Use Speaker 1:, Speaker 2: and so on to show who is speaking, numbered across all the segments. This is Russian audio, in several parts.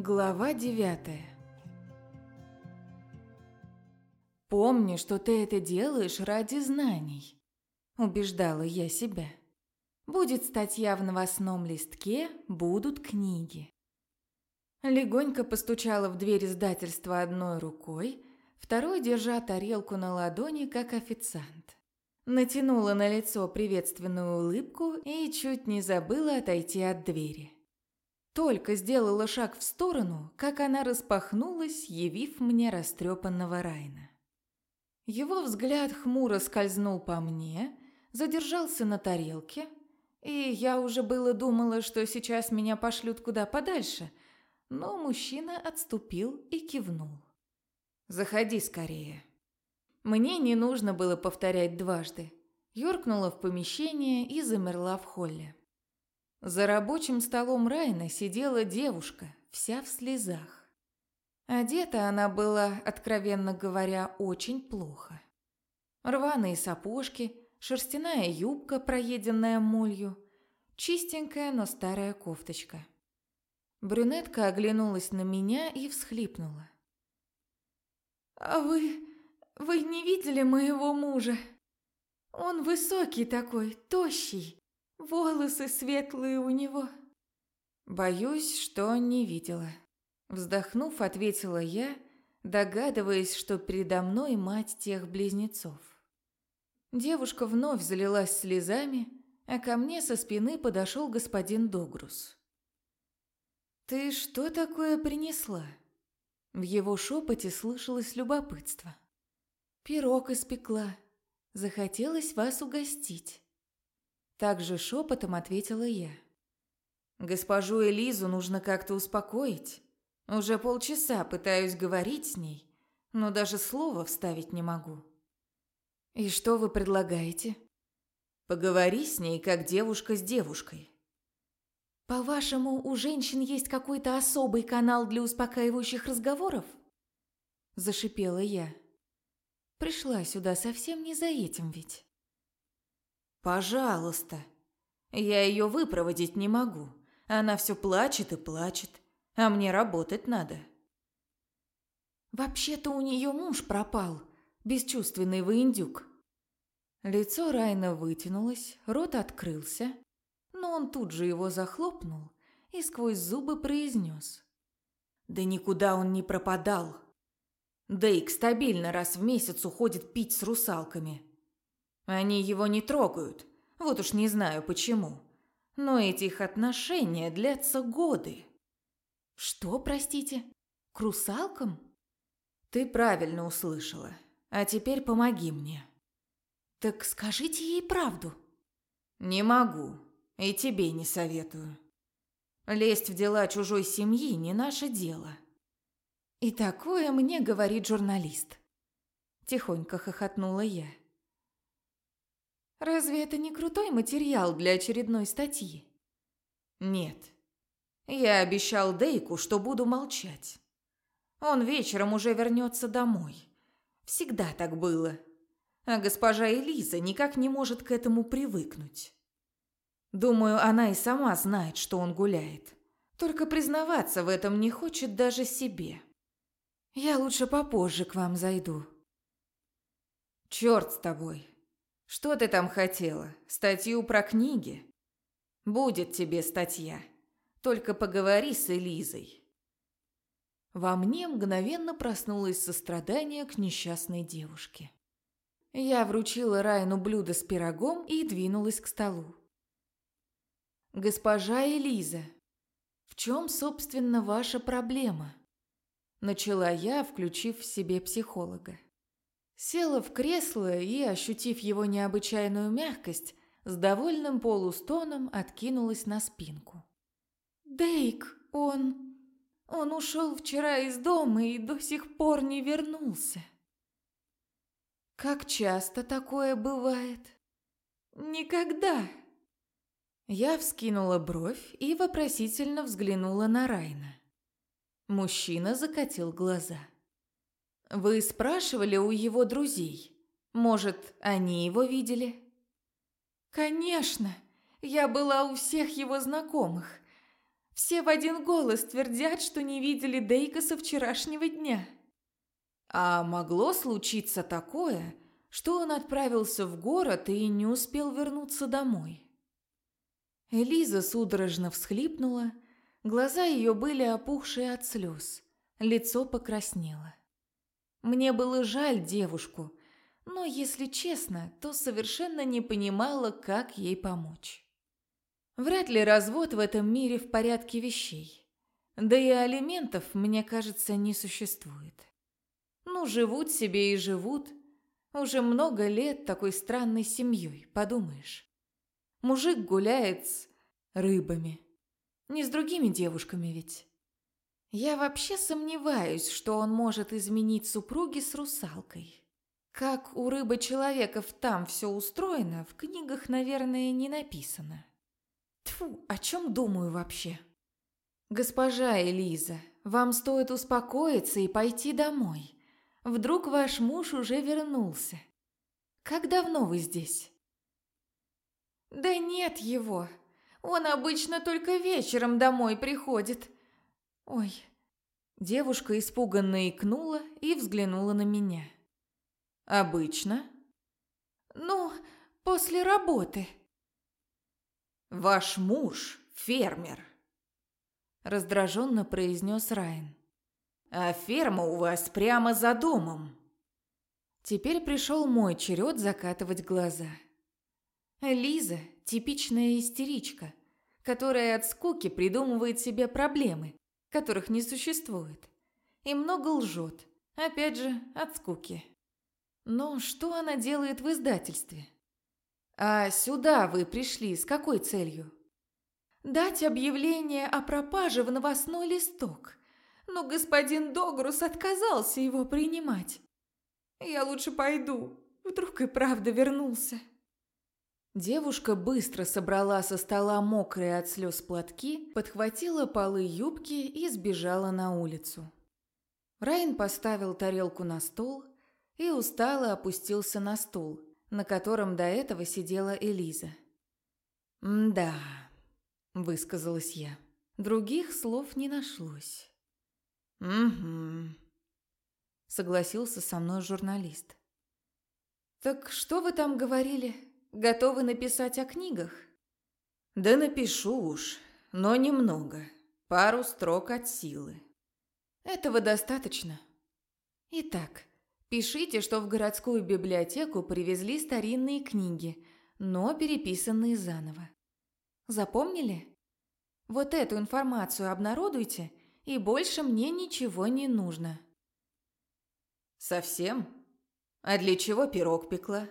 Speaker 1: Глава девятая «Помни, что ты это делаешь ради знаний», – убеждала я себя. «Будет статья в новостном листке, будут книги». Легонько постучала в дверь издательства одной рукой, второй держа тарелку на ладони, как официант. Натянула на лицо приветственную улыбку и чуть не забыла отойти от двери. Только сделала шаг в сторону, как она распахнулась, явив мне растрепанного Райна. Его взгляд хмуро скользнул по мне, задержался на тарелке, и я уже было думала, что сейчас меня пошлют куда подальше, но мужчина отступил и кивнул. «Заходи скорее». Мне не нужно было повторять дважды. Юркнула в помещение и замерла в холле. За рабочим столом Райна сидела девушка, вся в слезах. Одета она была, откровенно говоря, очень плохо. Рваные сапожки, шерстяная юбка, проеденная молью, чистенькая, но старая кофточка. Брюнетка оглянулась на меня и всхлипнула. «А вы... вы не видели моего мужа? Он высокий такой, тощий, волосы светлые у него». «Боюсь, что не видела». Вздохнув, ответила я, догадываясь, что передо мной мать тех близнецов. Девушка вновь залилась слезами, а ко мне со спины подошел господин Догрус. «Ты что такое принесла?» В его шепоте слышалось любопытство. «Пирог испекла. Захотелось вас угостить». Также шепотом ответила я. «Госпожу Элизу нужно как-то успокоить. Уже полчаса пытаюсь говорить с ней, но даже слова вставить не могу». «И что вы предлагаете?» «Поговори с ней, как девушка с девушкой». «По-вашему, у женщин есть какой-то особый канал для успокаивающих разговоров?» Зашипела я. Пришла сюда совсем не за этим ведь. «Пожалуйста. Я ее выпроводить не могу. Она все плачет и плачет, а мне работать надо». «Вообще-то у нее муж пропал, бесчувственный воиндюк». Лицо Райна вытянулось, рот открылся, но он тут же его захлопнул и сквозь зубы произнес. «Да никуда он не пропадал. Дейк стабильно раз в месяц уходит пить с русалками. Они его не трогают, вот уж не знаю почему. Но эти их отношения длятся годы». «Что, простите? К русалкам?» «Ты правильно услышала. А теперь помоги мне». «Так скажите ей правду». «Не могу. И тебе не советую. Лезть в дела чужой семьи не наше дело. И такое мне говорит журналист. Тихонько хохотнула я. Разве это не крутой материал для очередной статьи? Нет. Я обещал Дейку, что буду молчать. Он вечером уже вернется домой. Всегда так было. А госпожа Элиза никак не может к этому привыкнуть. Думаю, она и сама знает, что он гуляет. Только признаваться в этом не хочет даже себе. Я лучше попозже к вам зайду. Черт с тобой. Что ты там хотела? Статью про книги? Будет тебе статья. Только поговори с Элизой. Во мне мгновенно проснулось сострадание к несчастной девушке. Я вручила Райну блюдо с пирогом и двинулась к столу. «Госпожа Элиза, в чем, собственно, ваша проблема?» Начала я, включив в себе психолога. Села в кресло и, ощутив его необычайную мягкость, с довольным полустоном откинулась на спинку. «Дейк, он... он ушел вчера из дома и до сих пор не вернулся». «Как часто такое бывает?» «Никогда!» Я вскинула бровь и вопросительно взглянула на Райна. Мужчина закатил глаза. «Вы спрашивали у его друзей? Может, они его видели?» «Конечно! Я была у всех его знакомых. Все в один голос твердят, что не видели Дейка со вчерашнего дня. А могло случиться такое, что он отправился в город и не успел вернуться домой. Элиза судорожно всхлипнула, глаза ее были опухшие от слез, лицо покраснело. Мне было жаль девушку, но, если честно, то совершенно не понимала, как ей помочь. Вряд ли развод в этом мире в порядке вещей. Да и алиментов, мне кажется, не существует. Ну, живут себе и живут. Уже много лет такой странной семьей, подумаешь. Мужик гуляет с рыбами. Не с другими девушками ведь. Я вообще сомневаюсь, что он может изменить супруги с русалкой. Как у рыбы-человеков там все устроено, в книгах, наверное, не написано. Тфу, о чем думаю вообще? Госпожа Элиза, вам стоит успокоиться и пойти домой. Вдруг ваш муж уже вернулся. Как давно вы здесь? Да нет его. Он обычно только вечером домой приходит. Ой. Девушка испуганно икнула и взглянула на меня. Обычно? Ну, после работы. Ваш муж фермер, раздраженно произнес Райан. А ферма у вас прямо за домом. Теперь пришел мой черед закатывать глаза. Лиза – типичная истеричка, которая от скуки придумывает себе проблемы, которых не существует, и много лжет, опять же, от скуки. Но что она делает в издательстве? А сюда вы пришли с какой целью? Дать объявление о пропаже в новостной листок – но господин Догрус отказался его принимать. Я лучше пойду, вдруг и правда вернулся. Девушка быстро собрала со стола мокрые от слез платки, подхватила полы юбки и сбежала на улицу. Райан поставил тарелку на стол и устало опустился на стул, на котором до этого сидела Элиза. «Да», — высказалась я. Других слов не нашлось. «Угу», — согласился со мной журналист. «Так что вы там говорили? Готовы написать о книгах?» «Да напишу уж, но немного. Пару строк от силы». «Этого достаточно. Итак, пишите, что в городскую библиотеку привезли старинные книги, но переписанные заново. Запомнили? Вот эту информацию обнародуйте и больше мне ничего не нужно. Совсем? А для чего пирог пекла?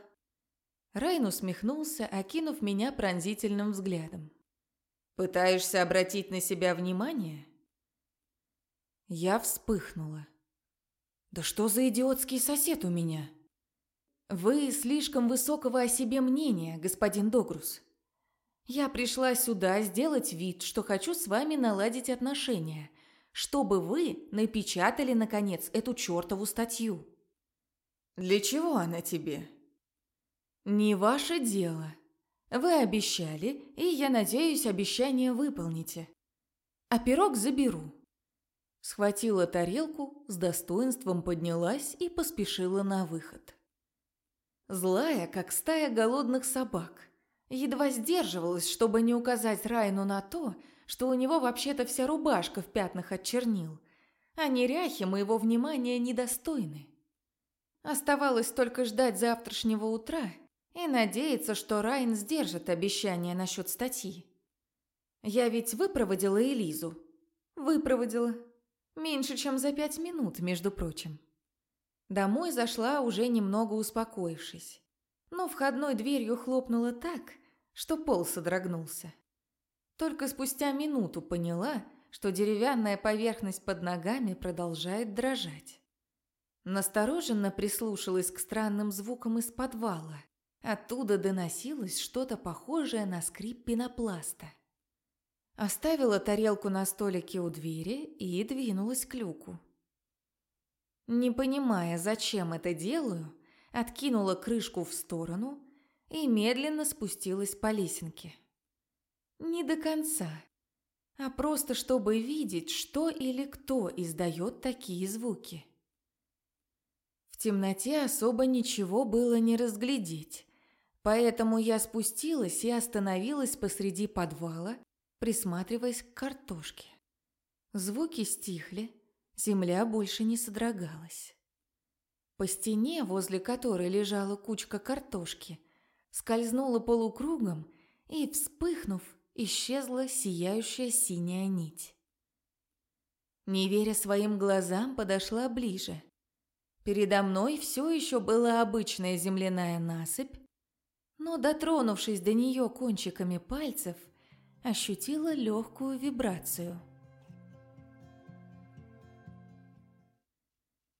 Speaker 1: Райн усмехнулся, окинув меня пронзительным взглядом. Пытаешься обратить на себя внимание? Я вспыхнула. Да что за идиотский сосед у меня? Вы слишком высокого о себе мнения, господин Догрус. Я пришла сюда сделать вид, что хочу с вами наладить отношения, чтобы вы напечатали, наконец, эту чертову статью. Для чего она тебе? Не ваше дело. Вы обещали, и, я надеюсь, обещание выполните. А пирог заберу. Схватила тарелку, с достоинством поднялась и поспешила на выход. Злая, как стая голодных собак, едва сдерживалась, чтобы не указать Райну на то, что у него вообще-то вся рубашка в пятнах от чернил, а неряхи моего внимания недостойны. Оставалось только ждать завтрашнего утра и надеяться, что Райн сдержит обещание насчет статьи. Я ведь выпроводила Элизу. Выпроводила. Меньше, чем за пять минут, между прочим. Домой зашла, уже немного успокоившись. Но входной дверью хлопнула так, что пол содрогнулся. Только спустя минуту поняла, что деревянная поверхность под ногами продолжает дрожать. Настороженно прислушалась к странным звукам из подвала. Оттуда доносилось что-то похожее на скрип пенопласта. Оставила тарелку на столике у двери и двинулась к люку. Не понимая, зачем это делаю, откинула крышку в сторону и медленно спустилась по лесенке. Не до конца. а просто чтобы видеть, что или кто издает такие звуки. В темноте особо ничего было не разглядеть, поэтому я спустилась и остановилась посреди подвала, присматриваясь к картошке. Звуки стихли, земля больше не содрогалась. По стене, возле которой лежала кучка картошки, скользнула полукругом и, вспыхнув, исчезла сияющая синяя нить. Не веря своим глазам, подошла ближе. Передо мной все еще была обычная земляная насыпь, но, дотронувшись до нее кончиками пальцев, ощутила легкую вибрацию –